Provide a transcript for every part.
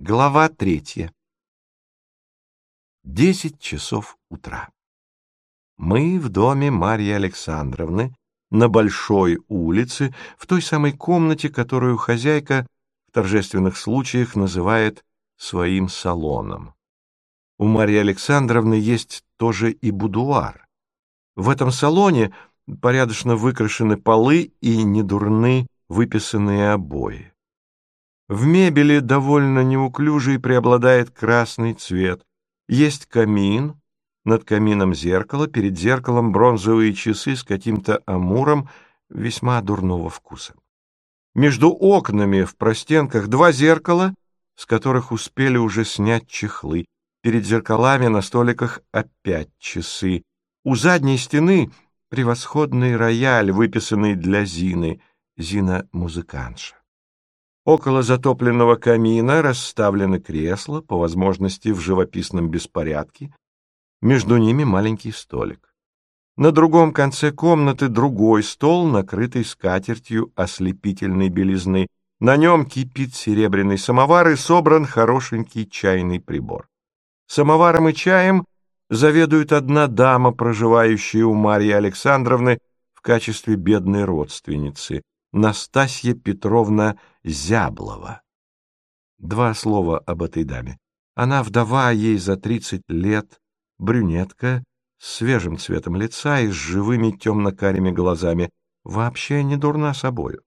Глава третья. Десять часов утра. Мы в доме Марьи Александровны на Большой улице, в той самой комнате, которую хозяйка в торжественных случаях называет своим салоном. У Марьи Александровны есть тоже и будуар. В этом салоне порядочно выкрашены полы и недурны выписанные обои. В мебели довольно неуклюжий преобладает красный цвет. Есть камин, над камином зеркало, перед зеркалом бронзовые часы с каким-то амуром весьма дурного вкуса. Между окнами в простенках два зеркала, с которых успели уже снять чехлы. Перед зеркалами на столиках опять часы. У задней стены превосходный рояль, выписанный для Зины, Зина-музыкантша. Около затопленного камина расставлены кресла, по возможности в живописном беспорядке. Между ними маленький столик. На другом конце комнаты другой стол, накрытый скатертью ослепительной белизны. На нем кипит серебряный самовар и собран хорошенький чайный прибор. Самоваром и чаем заведует одна дама, проживающая у Марьи Александровны в качестве бедной родственницы, Настасья Петровна Зяблова. Два слова об этой даме. Она вдова, ей за тридцать лет, брюнетка, с свежим цветом лица и с живыми темно-карими глазами, вообще не дурна собою.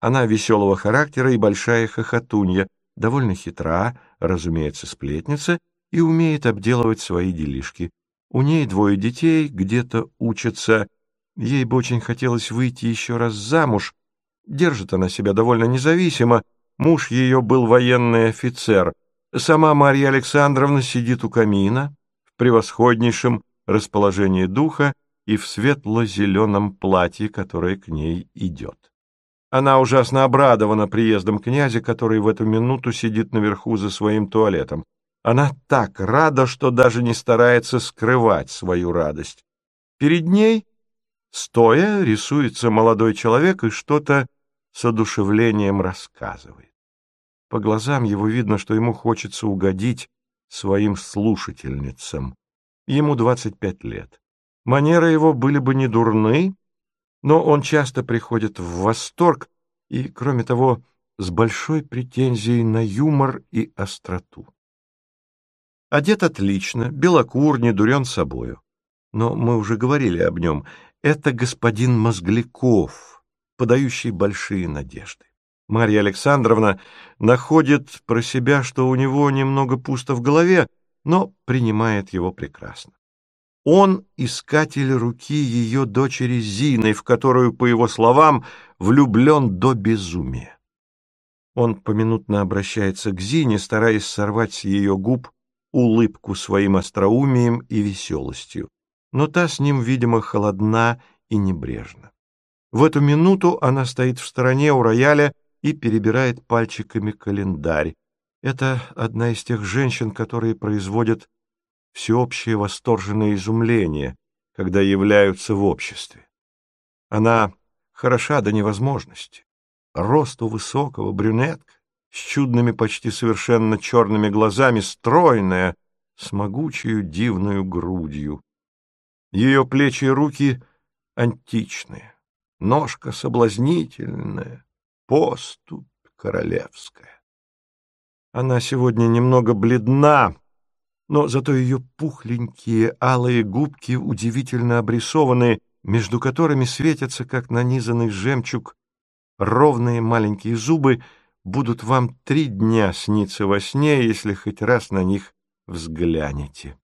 Она веселого характера и большая хохотунья, довольно хитра, разумеется, сплетница, и умеет обделывать свои делишки. У ней двое детей, где-то учатся. Ей бы очень хотелось выйти еще раз замуж, Держит она себя довольно независимо. Муж ее был военный офицер. Сама Марья Александровна сидит у камина в превосходнейшем расположении духа и в светло-зеленом платье, которое к ней идет. Она ужасно обрадована приездом князя, который в эту минуту сидит наверху за своим туалетом. Она так рада, что даже не старается скрывать свою радость. Перед ней, стоя, рисуется молодой человек и что-то с одушевлением рассказывает. По глазам его видно, что ему хочется угодить своим слушательницам. Ему 25 лет. Манеры его были бы не дурны, но он часто приходит в восторг и, кроме того, с большой претензией на юмор и остроту. Одет отлично, белокур, не дурен собою. Но мы уже говорили об нем. Это господин Мозгляков, подающий большие надежды. Марья Александровна находит про себя, что у него немного пусто в голове, но принимает его прекрасно. Он искатель руки ее дочери Зины, в которую, по его словам, влюблен до безумия. Он поминутно обращается к Зине, стараясь сорвать с ее губ улыбку своим остроумием и веселостью, но та с ним, видимо, холодна и небрежна. В эту минуту она стоит в стороне у рояля и перебирает пальчиками календарь. Это одна из тех женщин, которые производят всеобщее восторженное изумление, когда являются в обществе. Она хороша до невозможности. Росту высокого, брюнетка, с чудными, почти совершенно черными глазами, стройная, с могучей дивную грудью. Ее плечи и руки античные ножка соблазнительная, поступь королевская. Она сегодня немного бледна, но зато ее пухленькие алые губки удивительно обрисованы, между которыми светятся, как нанизанный жемчуг, ровные маленькие зубы, будут вам три дня сниться во сне, если хоть раз на них взглянете.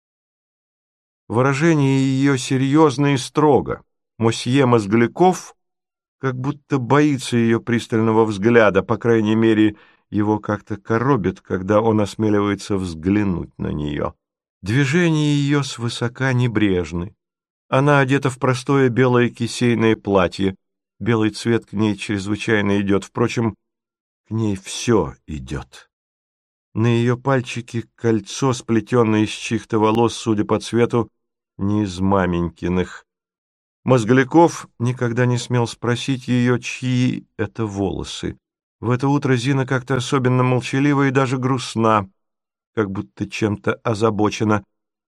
Выражение ее серьезно и строго. Мосье Мозгляков как будто боится ее пристального взгляда, по крайней мере, его как-то коробит, когда он осмеливается взглянуть на нее. Движения ее свысока небрежны. Она одета в простое белое кисейное платье. Белый цвет к ней чрезвычайно идет. Впрочем, к ней все идет. На ее пальчике кольцо, сплетенное из чьих-то волос, судя по цвету, не из маменькиных. Мозгляков никогда не смел спросить ее, чьи это волосы. В это утро Зина как-то особенно молчалива и даже грустна, как будто чем-то озабочена.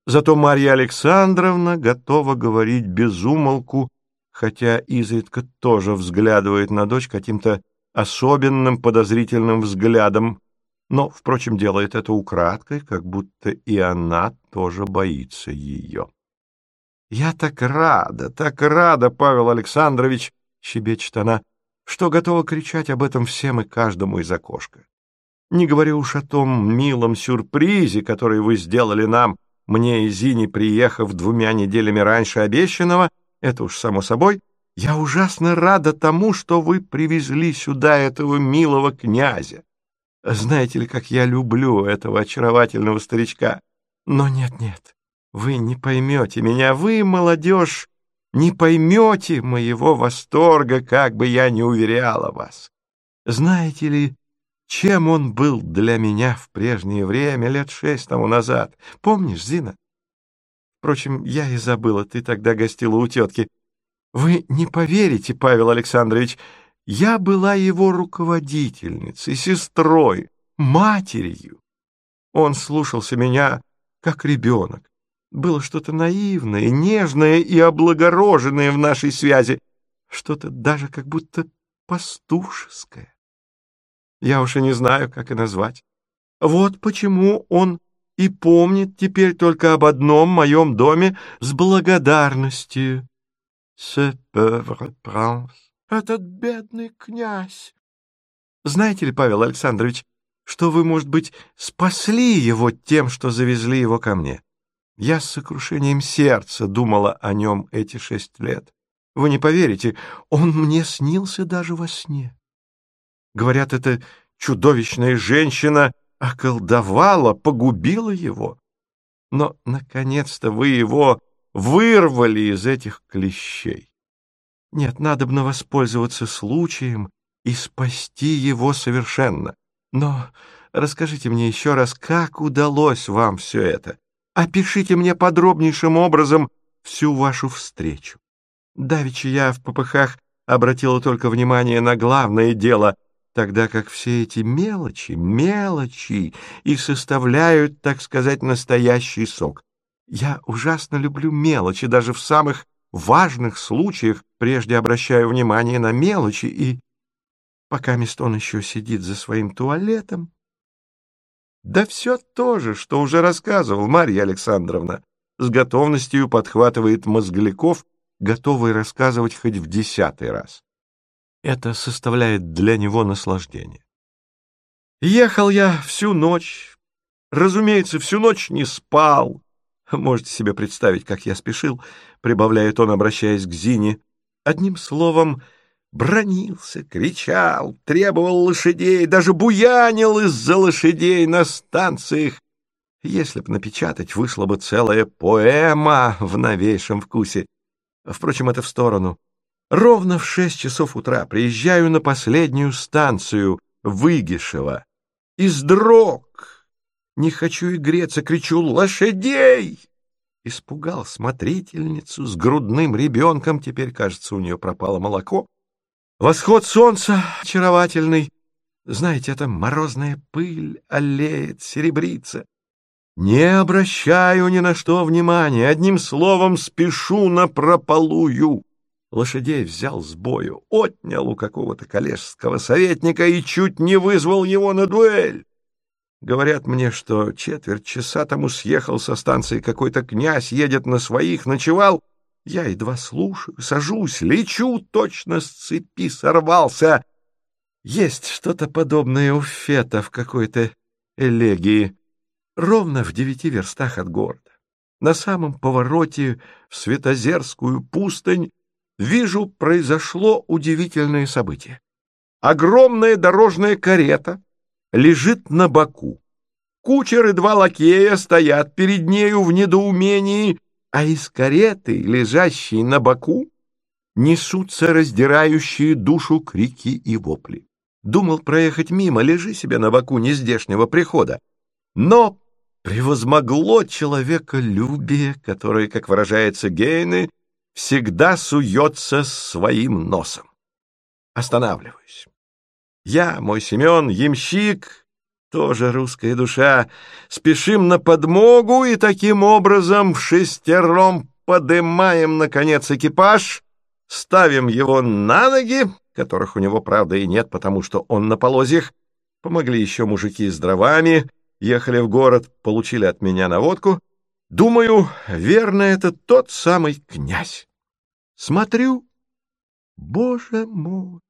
Зато Марья Александровна готова говорить без умолку, хотя изредка тоже взглядывает на дочь каким-то особенным подозрительным взглядом, но, впрочем, делает это украдкой, как будто и она тоже боится ее. «Я так рада, так рада, Павел Александрович!» — щебечет она, что готова кричать об этом всем и каждому из окошка. Не говорю уж о том милом сюрпризе, который вы сделали нам, мне и Зине, приехав двумя неделями раньше обещанного, это уж само собой, я ужасно рада тому, что вы привезли сюда этого милого князя. Знаете ли, как я люблю этого очаровательного старичка? Но нет-нет, вы не поймете меня, вы, молодежь, не поймете моего восторга, как бы я ни уверяла вас. Знаете ли, чем он был для меня в прежнее время, лет шесть тому назад? Помнишь, Зина? Впрочем, я и забыла, ты тогда гостила у тетки. Вы не поверите, Павел Александрович, я была его руководительницей, сестрой, матерью. Он слушался меня, как ребенок. Было что-то наивное, нежное и облагороженное в нашей связи, что-то даже как будто пастушеское. Я уж и не знаю, как и назвать. Вот почему он и помнит теперь только об одном моем доме с благодарностью. Ce pauvre prince. Этот бедный князь. Знаете ли, Павел Александрович, что вы, может быть, спасли его тем, что завезли его ко мне? Я с сокрушением сердца думала о нем эти шесть лет. Вы не поверите, он мне снился даже во сне. Говорят, эта чудовищная женщина околдовала, погубила его. Но, наконец-то, вы его вырвали из этих клещей. Нет, надобно воспользоваться случаем и спасти его совершенно. Но расскажите мне еще раз, как удалось вам все это? Опишите мне подробнейшим образом всю вашу встречу. Давеча я в попыхах обратила только внимание на главное дело, тогда как все эти мелочи, мелочи и составляют, так сказать, настоящий сок. Я ужасно люблю мелочи, даже в самых важных случаях прежде обращаю внимание на мелочи, и пока он еще сидит за своим туалетом, да все то же, что уже рассказывал Марья Александровна. С готовностью подхватывает Мозгляков, готовый рассказывать хоть в десятый раз. Это составляет для него наслаждение. Ехал я всю ночь. Разумеется, всю ночь не спал. Можете себе представить, как я спешил, прибавляет он, обращаясь к Зине. Одним словом, бронился, кричал, требовал лошадей, даже буянил из-за лошадей на станциях. Если б напечатать, вышла бы целая поэма в новейшем вкусе. Впрочем, это в сторону. Ровно в шесть часов утра приезжаю на последнюю станцию Выгишева. Издрог! Не хочу и греться, кричу «Лошадей!» Испугал смотрительницу с грудным ребенком, теперь, кажется, у нее пропало молоко. Восход солнца очаровательный. Знаете, это морозная пыль олеет, серебрится. Не обращаю ни на что внимания, одним словом спешу на прополую. Лошадей взял с бою, отнял у какого-то коллежского советника и чуть не вызвал его на дуэль. Говорят мне, что четверть часа тому съехал со станции какой-то князь, едет на своих, ночевал — я едва слушаю, сажусь, лечу, точно с цепи сорвался. Есть что-то подобное у Фета в какой-то элегии, ровно в девяти верстах от города. На самом повороте в Светозерскую пустынь вижу, произошло удивительное событие. Огромная дорожная карета лежит на боку. Кучер и два лакея стоят перед нею в недоумении а из кареты, лежащей на боку, несутся раздирающие душу крики и вопли. Думал проехать мимо, лежи себе на боку нездешнего прихода. Но превозмогло человеколюбие, которое, как выражается Гейны, всегда суется своим носом. Останавливаюсь. Я, мой Семен, ямщик, тоже русская душа, спешим на подмогу и таким образом в шестером подымаем, наконец, экипаж, ставим его на ноги, которых у него, правда, и нет, потому что он на полозьях, помогли еще мужики с дровами, ехали в город, получили от меня наводку. Думаю, верно, это тот самый князь. Смотрю, боже мой,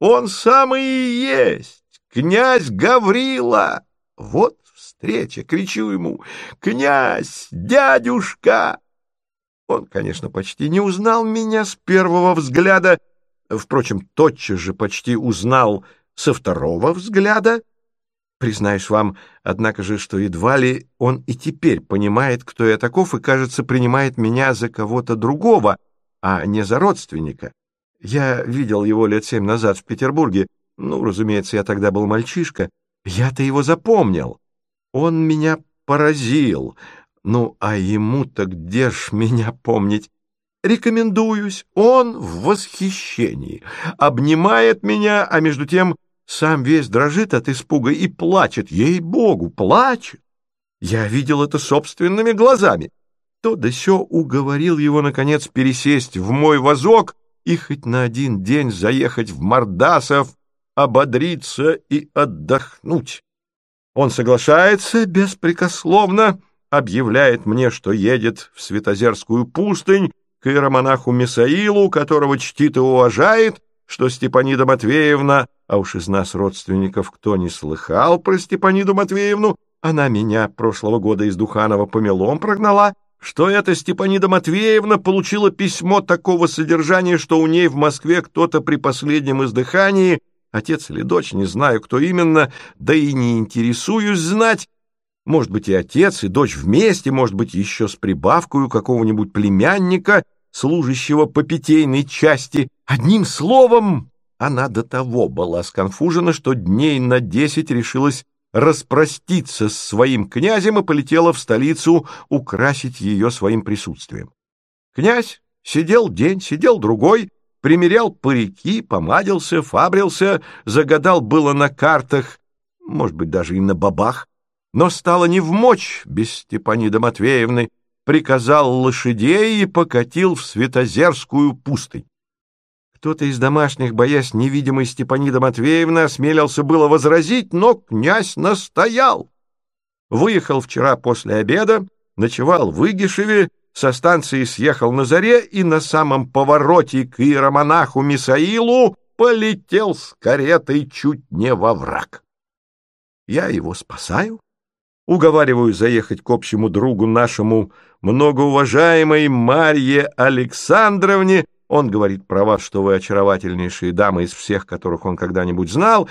он самый и есть, князь Гаврила. Вот встреча, кричу ему, князь, дядюшка. Он, конечно, почти не узнал меня с первого взгляда, впрочем, тотчас же почти узнал со второго взгляда. Признаюсь вам, однако же, что едва ли он и теперь понимает, кто я таков, и, кажется, принимает меня за кого-то другого, а не за родственника. Я видел его лет семь назад в Петербурге. Ну, разумеется, я тогда был мальчишка. Я-то его запомнил. Он меня поразил. Ну, а ему-то где ж меня помнить? Рекомендуюсь. Он в восхищении. Обнимает меня, а между тем сам весь дрожит от испуга и плачет. Ей-богу, плачет. Я видел это собственными глазами. То да сё уговорил его, наконец, пересесть в мой вазок и хоть на один день заехать в Мордасов, ободриться и отдохнуть. Он соглашается беспрекословно, объявляет мне, что едет в Святозерскую пустынь к иеромонаху Мисаилу, которого чтит и уважает, что Степанида Матвеевна, а уж из нас, родственников, кто не слыхал про Степаниду Матвеевну, она меня прошлого года из Духанова помелом прогнала, что эта Степанида Матвеевна получила письмо такого содержания, что у ней в Москве кто-то при последнем издыхании, отец или дочь, не знаю, кто именно, да и не интересуюсь знать, может быть, и отец, и дочь вместе, может быть, еще с прибавкой какого-нибудь племянника, служащего по питейной части. Одним словом, она до того была сконфужена, что дней на десять решилась распроститься с своим князем и полетела в столицу украсить ее своим присутствием. Князь сидел день, сидел другой, примерял парики, помадился, фабрился, загадал было на картах, может быть, даже и на бабах, но стало не в мочь без Степаниды Матвеевны, приказал лошадей и покатил в Светозерскую пустынь. Кто-то из домашних, боясь невидимой Степанида Матвеевны, осмелился было возразить, но князь настоял. Выехал вчера после обеда, ночевал в Игишеве, со станции съехал на заре и на самом повороте к иеромонаху Мисаилу полетел с каретой чуть не во враг. Я его спасаю, уговариваю заехать к общему другу нашему многоуважаемой Марье Александровне, он говорит про вас, что вы очаровательнейшие дамы из всех, которых он когда-нибудь знал.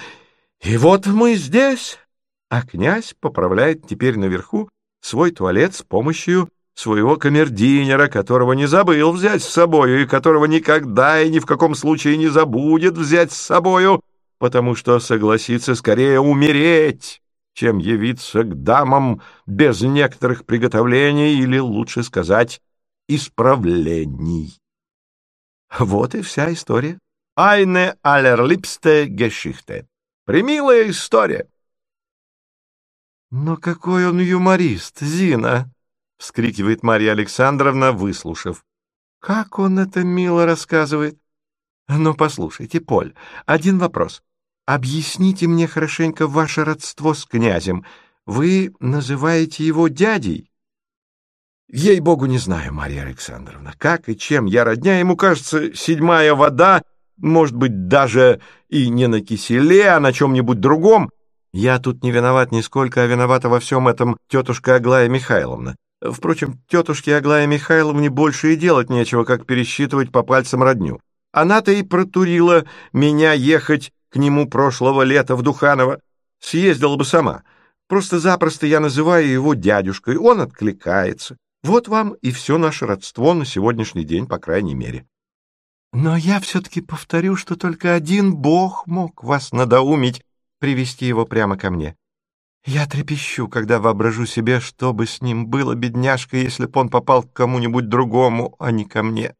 И вот мы здесь. А князь поправляет теперь наверху свой туалет с помощью своего камердинера, которого не забыл взять с собою и которого никогда и ни в каком случае не забудет взять с собою, потому что согласится скорее умереть, чем явиться к дамам без некоторых приготовлений или, лучше сказать, исправлений. Вот и вся история. Eine allerliebste Geschichte. Примилая история. «Но какой он юморист, Зина!» — вскрикивает Марья Александровна, выслушав. «Как он это мило рассказывает!» «Но послушайте, Поль, один вопрос. Объясните мне хорошенько ваше родство с князем. Вы называете его дядей?» Ей-богу, не знаю, Марья Александровна, как и чем я родня. Ему кажется, седьмая вода, может быть, даже и не на киселе, а на чем-нибудь другом. Я тут не виноват нисколько, а виновата во всем этом тетушка Аглая Михайловна. Впрочем, тетушке Аглая Михайловне больше и делать нечего, как пересчитывать по пальцам родню. Она-то и протурила меня ехать к нему прошлого лета в Духаново. Съездила бы сама. Просто-запросто я называю его дядюшкой, он откликается. Вот вам и все наше родство на сегодняшний день, по крайней мере. Но я все-таки повторю, что только один бог мог вас надоумить привести его прямо ко мне. Я трепещу, когда воображу себе, что бы с ним было, бедняжка, если б он попал к кому-нибудь другому, а не ко мне.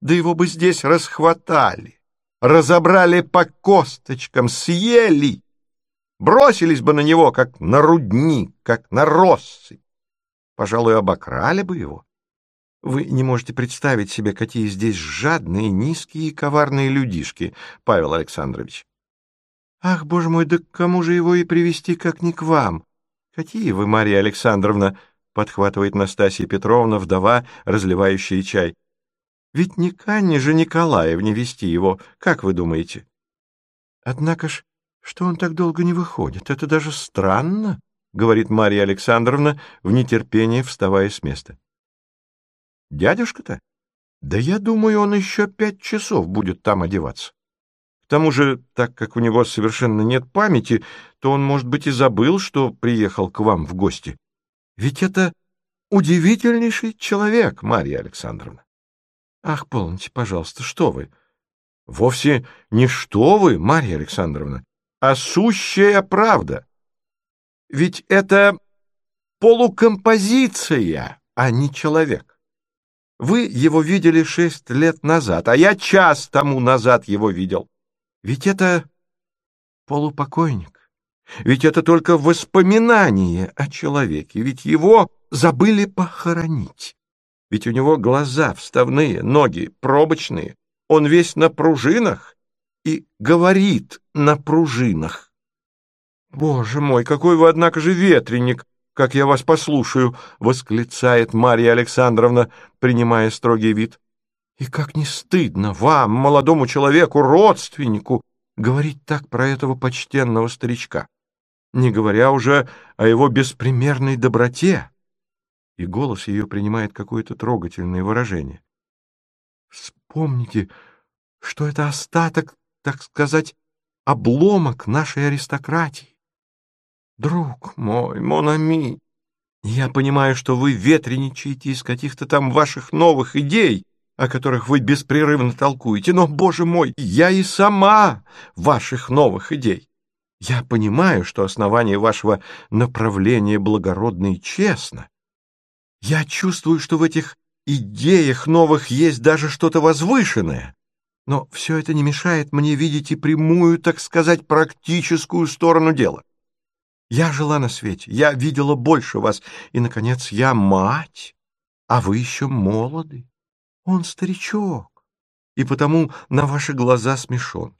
Да его бы здесь расхватали, разобрали по косточкам, съели, бросились бы на него, как на рудник, как на россыпь. Пожалуй, обокрали бы его. Вы не можете представить себе, какие здесь жадные, низкие и коварные людишки, Павел Александрович. Ах, боже мой, да к кому же его и привести, как не к вам? Какие вы, Марья Александровна, подхватывает Настасья Петровна, вдова, разливающая чай. Ведь не к Анне же Николаевне вести его, как вы думаете? Однако ж, что он так долго не выходит, это даже странно, говорит Марья Александровна в нетерпении, вставая с места. Дядюшка-то? Да я думаю, он еще пять часов будет там одеваться. Тому же, так как у него совершенно нет памяти, то он, может быть, и забыл, что приехал к вам в гости. Ведь это удивительнейший человек, Марья Александровна. Ах, полните, пожалуйста, что вы? Вовсе не что вы, Марья Александровна, а сущая правда. Ведь это полукомпозиция, а не человек. Вы его видели шесть лет назад, а я час тому назад его видел. Ведь это полупокойник. Ведь это только воспоминание о человеке. Ведь его забыли похоронить. Ведь у него глаза вставные, ноги пробочные. Он весь на пружинах и говорит на пружинах. Боже мой, какой вы, однако же, ветреник! как я вас послушаю!» — восклицает Марья Александровна, принимая строгий вид. «И как не стыдно вам, молодому человеку, родственнику, говорить так про этого почтенного старичка, не говоря уже о его беспримерной доброте!» И голос ее принимает какое-то трогательное выражение. «Вспомните, что это остаток, так сказать, обломок нашей аристократии. Друг мой, Монами, я понимаю, что вы ветреничаете из каких-то там ваших новых идей, о которых вы беспрерывно толкуете, но, боже мой, я и сама ваших новых идей. Я понимаю, что основание вашего направления благородно и честно. Я чувствую, что в этих идеях новых есть даже что-то возвышенное. Но все это не мешает мне видеть и прямую, так сказать, практическую сторону дела. Я жила на свете, я видела больше вас, и, наконец, я мать, а вы еще молоды. Он старичок, и потому на ваши глаза смешон.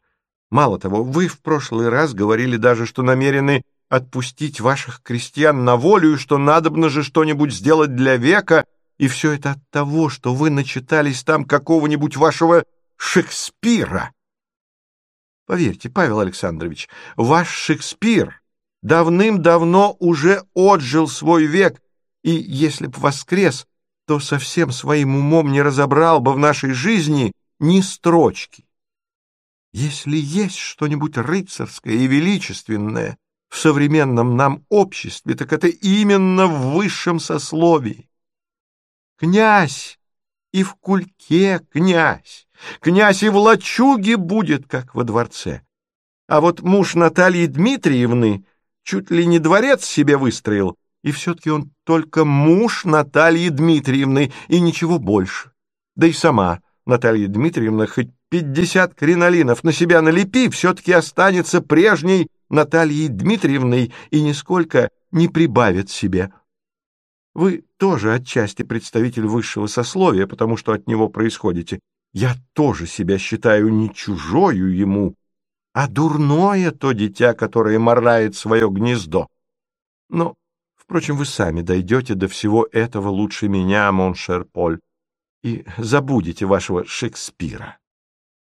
Мало того, вы в прошлый раз говорили даже, что намерены отпустить ваших крестьян на волю, и что надобно же что-нибудь сделать для века, и все это от того, что вы начитались там какого-нибудь вашего Шекспира. Поверьте, Павел Александрович, ваш Шекспир давным-давно уже отжил свой век, и если б воскрес, то совсем своим умом не разобрал бы в нашей жизни ни строчки. Если есть что-нибудь рыцарское и величественное в современном нам обществе, так это именно в высшем сословии. Князь и в кульке князь, князь и в лачуге будет, как во дворце. А вот муж Натальи Дмитриевны чуть ли не дворец себе выстроил, и все-таки он только муж Натальи Дмитриевны и ничего больше. Да и сама Наталья Дмитриевна хоть пятьдесят кринолинов на себя налепи, все-таки останется прежней Натальей Дмитриевной и нисколько не прибавит себе. Вы тоже отчасти представитель высшего сословия, потому что от него происходите. Я тоже себя считаю не чужою ему, а дурное то дитя, которое марает свое гнездо. Но, впрочем, вы сами дойдете до всего этого лучше меня, mon cher Поль, и забудете вашего Шекспира.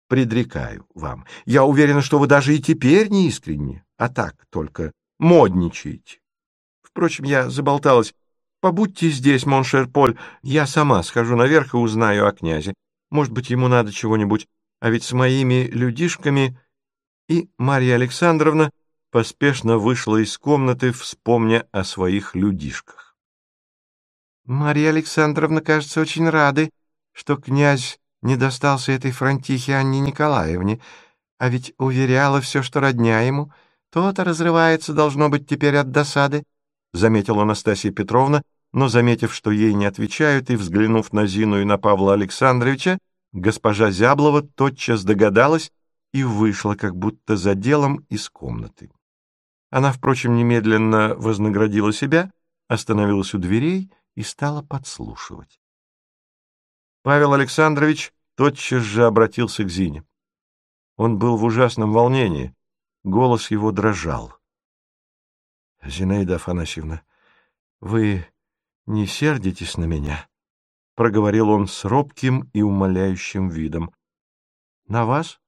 Предрекаю вам. Я уверена, что вы даже и теперь не искренни, а так только модничаете. Впрочем, я заболталась. Побудьте здесь, mon cher Поль, я сама схожу наверх и узнаю о князе. Может быть, ему надо чего-нибудь, а ведь с моими людишками и Марья Александровна поспешно вышла из комнаты, вспомня о своих людишках. Марья Александровна, кажется, очень рады, что князь не достался этой франтихе Анне Николаевне, а ведь уверяла все, что родня ему, то-то разрывается, должно быть, теперь от досады, — заметила Анастасия Петровна, но, заметив, что ей не отвечают, и взглянув на Зину и на Павла Александровича, госпожа Зяблова тотчас догадалась, и вышла, как будто за делом из комнаты. Она, впрочем, немедленно вознаградила себя, остановилась у дверей и стала подслушивать. Павел Александрович тотчас же обратился к Зине. Он был в ужасном волнении, голос его дрожал. — Зинаида Афанасьевна, вы не сердитесь на меня? — проговорил он с робким и умоляющим видом. — На вас?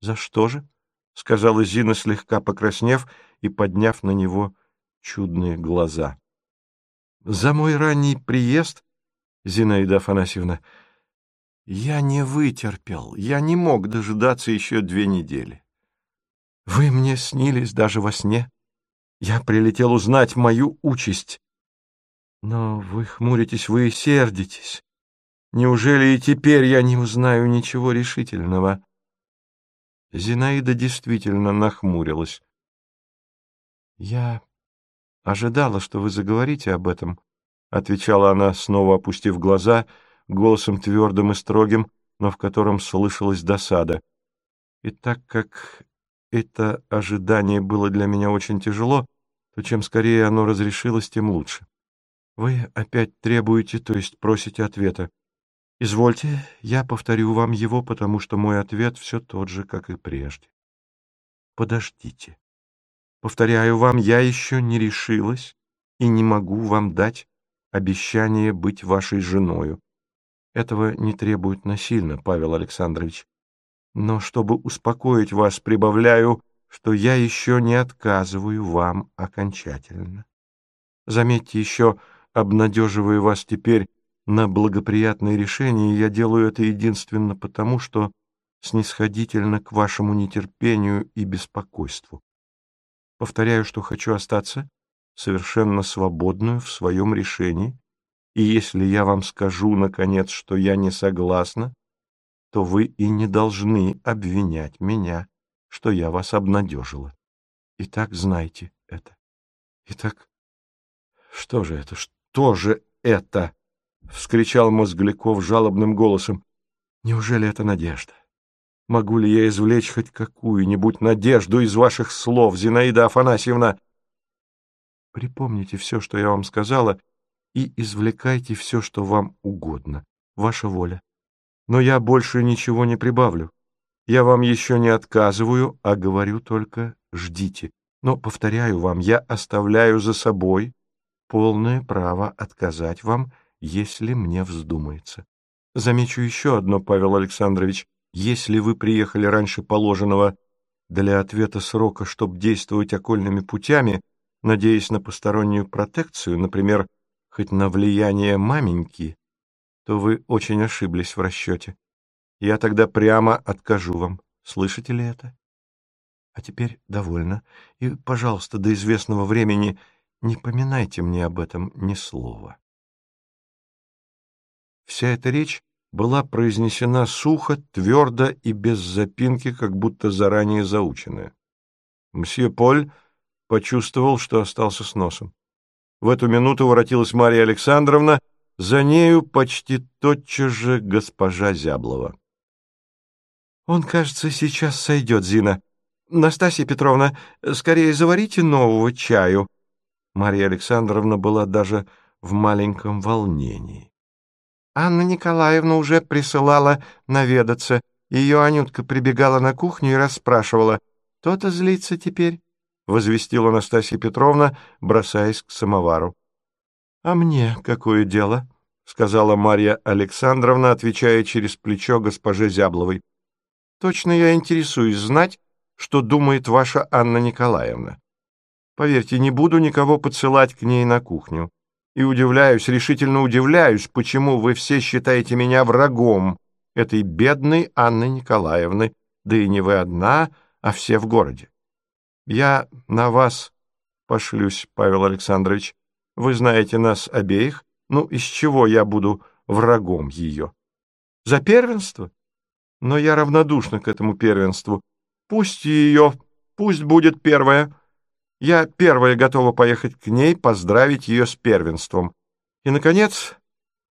За что же? — сказала Зина, слегка покраснев и подняв на него чудные глаза. — За мой ранний приезд, Зинаида Афанасьевна, я не вытерпел, я не мог дожидаться еще две недели. Вы мне снились даже во сне. Я прилетел узнать мою участь. Но вы хмуритесь, вы сердитесь. Неужели и теперь я не узнаю ничего решительного? Зинаида действительно нахмурилась. Я ожидала, что вы заговорите об этом, — отвечала она, снова опустив глаза, голосом твердым и строгим, но в котором слышалась досада. И так как это ожидание было для меня очень тяжело, то чем скорее оно разрешилось, тем лучше. Вы опять требуете, то есть просите ответа. Извольте, я повторю вам его, потому что мой ответ все тот же, как и прежде. Подождите. Повторяю вам, я еще не решилась и не могу вам дать обещание быть вашей женою. Этого не требует насильно, Павел Александрович. Но чтобы успокоить вас, прибавляю, что я еще не отказываю вам окончательно. Заметьте еще, обнадеживая вас теперь на благоприятное решение, я делаю это единственно потому, что снисходительно к вашему нетерпению и беспокойству. Повторяю, что хочу остаться совершенно свободную в своем решении, и если я вам скажу, наконец, что я не согласна, то вы и не должны обвинять меня, что я вас обнадежила. Итак, знайте это. Итак, что же это, что же это? — вскричал Мозгляков жалобным голосом. Неужели это надежда? Могу ли я извлечь хоть какую-нибудь надежду из ваших слов, Зинаида Афанасьевна? Припомните все, что я вам сказала, и извлекайте все, что вам угодно. Ваша воля но я больше ничего не прибавлю. Я вам еще не отказываю, а говорю только «ждите». Но, повторяю вам, я оставляю за собой полное право отказать вам, если мне вздумается. Замечу еще одно, Павел Александрович. Если вы приехали раньше положенного для ответа срока, чтобы действовать окольными путями, надеясь на постороннюю протекцию, например, хоть на влияние маменьки, то вы очень ошиблись в расчете. Я тогда прямо откажу вам. Слышите ли это? А теперь довольно. И, пожалуйста, до известного времени не поминайте мне об этом ни слова. Вся эта речь была произнесена сухо, твердо и без запинки, как будто заранее заученная. Мсье Поль почувствовал, что остался с носом. В эту минуту воротилась Мария Александровна — за нею почти тотчас же госпожа Зяблова. «Он, кажется, сейчас сойдет, Зина. Настасья Петровна, скорее заварите нового чаю». Марья Александровна была даже в маленьком волнении. Анна Николаевна уже присылала наведаться. Ее Анютка прибегала на кухню и расспрашивала. «То-то злится теперь», — возвестила Настасья Петровна, бросаясь к самовару. «А мне какое дело?» — сказала Марья Александровна, отвечая через плечо госпоже Зябловой. «Точно я интересуюсь знать, что думает ваша Анна Николаевна. Поверьте, не буду никого подсылать к ней на кухню. И удивляюсь, решительно удивляюсь, почему вы все считаете меня врагом этой бедной Анны Николаевны, да и не вы одна, а все в городе. Я на вас пошлюсь, Павел Александрович, вы знаете нас обеих. Ну, из чего я буду врагом ее? За первенство? Но я равнодушна к этому первенству. Пусть ее, пусть будет первая. Я первая готова поехать к ней, поздравить ее с первенством. И, наконец,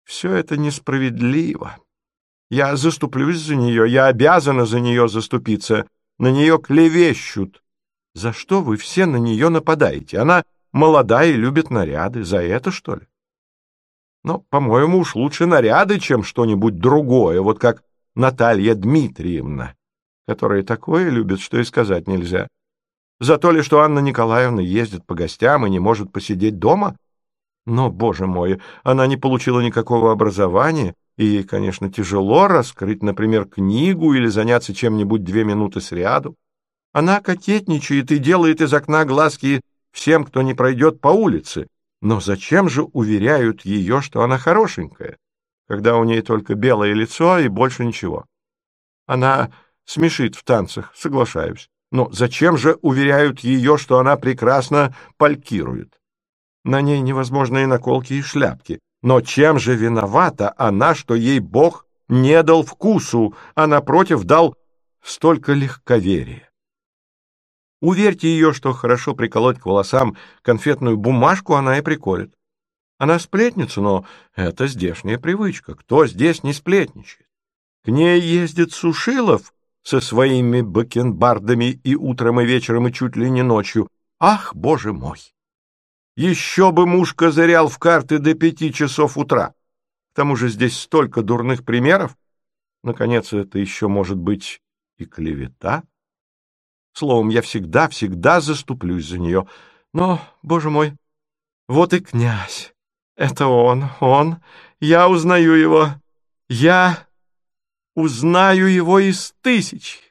все это несправедливо. Я заступлюсь за нее, я обязана за нее заступиться. На нее клевещут. За что вы все на нее нападаете? Она молодая и любит наряды. За это, что ли? Но, по-моему, уж лучше наряды, чем что-нибудь другое, вот как Наталья Дмитриевна, которая такое любит, что и сказать нельзя. За то ли, что Анна Николаевна ездит по гостям и не может посидеть дома? Но, боже мой, она не получила никакого образования, и ей, конечно, тяжело раскрыть, например, книгу или заняться чем-нибудь две минуты сряду. Она кокетничает и делает из окна глазки всем, кто не пройдет по улице. Но зачем же уверяют ее, что она хорошенькая, когда у ней только белое лицо и больше ничего? Она смешит в танцах, соглашаюсь. Но зачем же уверяют ее, что она прекрасно палькирует? На ней невозможные наколки и шляпки. Но чем же виновата она, что ей Бог не дал вкусу, а, напротив, дал столько легковерия? Уверьте ее, что хорошо приколоть к волосам конфетную бумажку она и приколет. Она сплетница, но это здешняя привычка. Кто здесь не сплетничает? К ней ездит Сушилов, со своими бакенбардами и утром, и вечером, и чуть ли не ночью. Ах, боже мой! Еще бы муж козырял в карты до пяти часов утра. К тому же здесь столько дурных примеров. Наконец, это еще может быть и клевета. Словом, я всегда-всегда заступлюсь за нее. Но, боже мой, вот и князь. Это он, он. Я узнаю его. Я узнаю его из тысяч.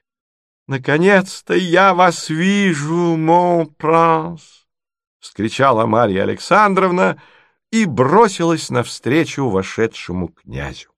Наконец-то я вас вижу, мон пранс! — вскричала Марья Александровна и бросилась навстречу вошедшему князю.